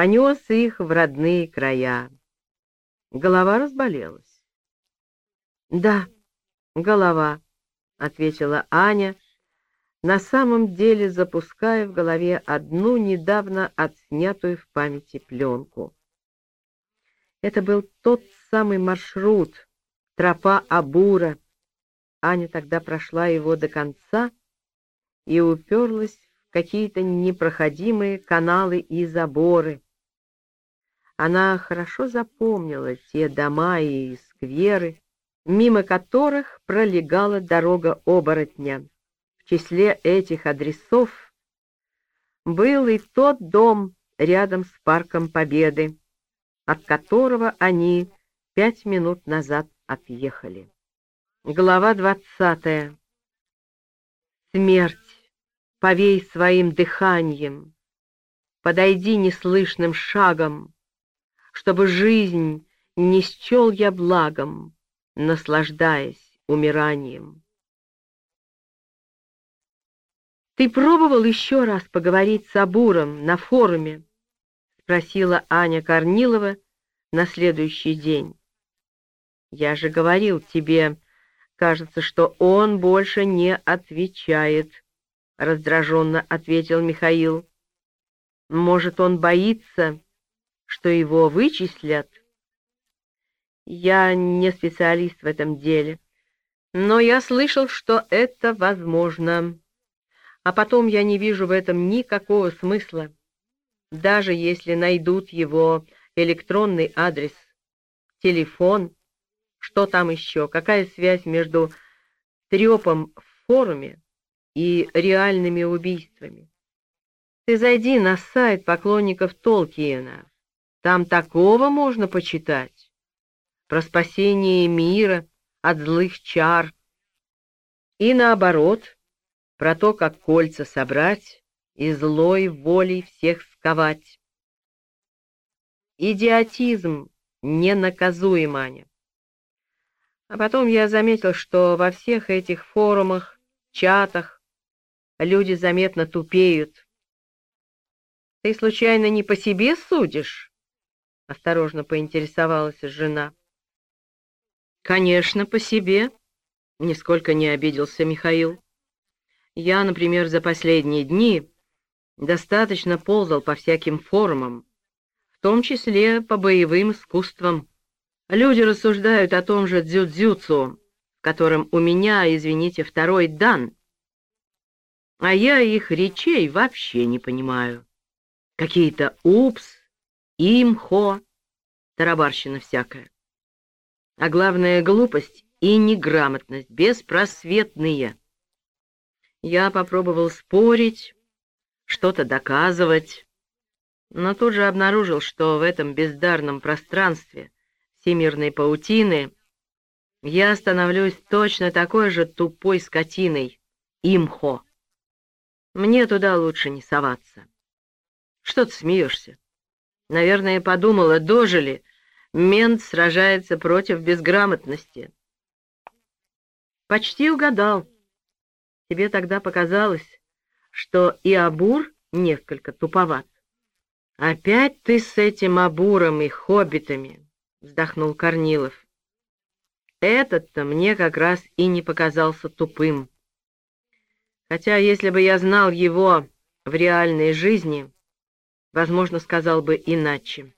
понес их в родные края. Голова разболелась. «Да, голова», — ответила Аня, на самом деле запуская в голове одну недавно отснятую в памяти пленку. Это был тот самый маршрут, тропа Абура. Аня тогда прошла его до конца и уперлась в какие-то непроходимые каналы и заборы. Она хорошо запомнила те дома и скверы, мимо которых пролегала дорога оборотня. В числе этих адресов был и тот дом рядом с Парком Победы, от которого они пять минут назад отъехали. Глава двадцатая. Смерть, повей своим дыханием, подойди неслышным шагом, чтобы жизнь не счел я благом, наслаждаясь умиранием. «Ты пробовал еще раз поговорить с Абуром на форуме?» — спросила Аня Корнилова на следующий день. «Я же говорил тебе, кажется, что он больше не отвечает», — раздраженно ответил Михаил. «Может, он боится, что его вычислят?» «Я не специалист в этом деле, но я слышал, что это возможно. А потом я не вижу в этом никакого смысла, даже если найдут его электронный адрес, телефон» Что там еще? Какая связь между трепом в форуме и реальными убийствами? Ты зайди на сайт поклонников Толкиена. Там такого можно почитать. Про спасение мира от злых чар. И наоборот, про то, как кольца собрать и злой волей всех сковать. Идиотизм ненаказуем, Аня. А потом я заметил, что во всех этих форумах, чатах люди заметно тупеют. «Ты, случайно, не по себе судишь?» — осторожно поинтересовалась жена. «Конечно, по себе», — нисколько не обиделся Михаил. «Я, например, за последние дни достаточно ползал по всяким форумам, в том числе по боевым искусствам. Люди рассуждают о том же дзюдзюцу, в котором у меня, извините, второй дан. А я их речей вообще не понимаю. Какие-то упс, имхо, тарабарщина всякая. А главное — глупость и неграмотность, беспросветные. Я попробовал спорить, что-то доказывать, но тут же обнаружил, что в этом бездарном пространстве — всемирной паутины, я становлюсь точно такой же тупой скотиной, имхо. Мне туда лучше не соваться. Что ты смеешься? Наверное, подумала, дожили. Мент сражается против безграмотности. Почти угадал. Тебе тогда показалось, что и Абур несколько туповат. Опять ты с этим Абуром и хоббитами. — вздохнул Корнилов. «Этот-то мне как раз и не показался тупым. Хотя, если бы я знал его в реальной жизни, возможно, сказал бы иначе».